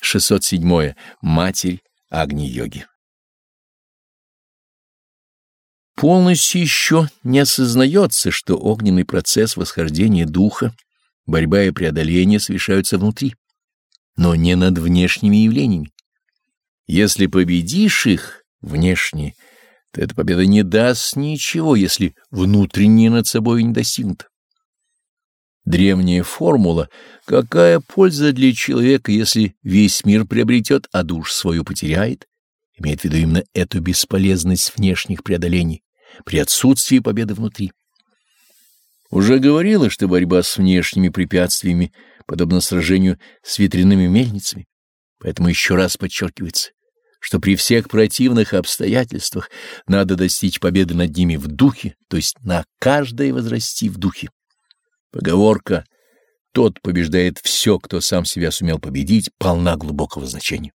607. Матерь Агни-йоги. Полностью еще не осознается, что огненный процесс восхождения духа, борьба и преодоление совершаются внутри, но не над внешними явлениями. Если победишь их, внешние, то эта победа не даст ничего, если внутреннее над собой не достигнуто. Древняя формула «какая польза для человека, если весь мир приобретет, а душ свою потеряет?» имеет в виду именно эту бесполезность внешних преодолений при отсутствии победы внутри. Уже говорила, что борьба с внешними препятствиями подобна сражению с ветряными мельницами, поэтому еще раз подчеркивается, что при всех противных обстоятельствах надо достичь победы над ними в духе, то есть на каждое возрасти в духе. Поговорка «Тот побеждает все, кто сам себя сумел победить» полна глубокого значения.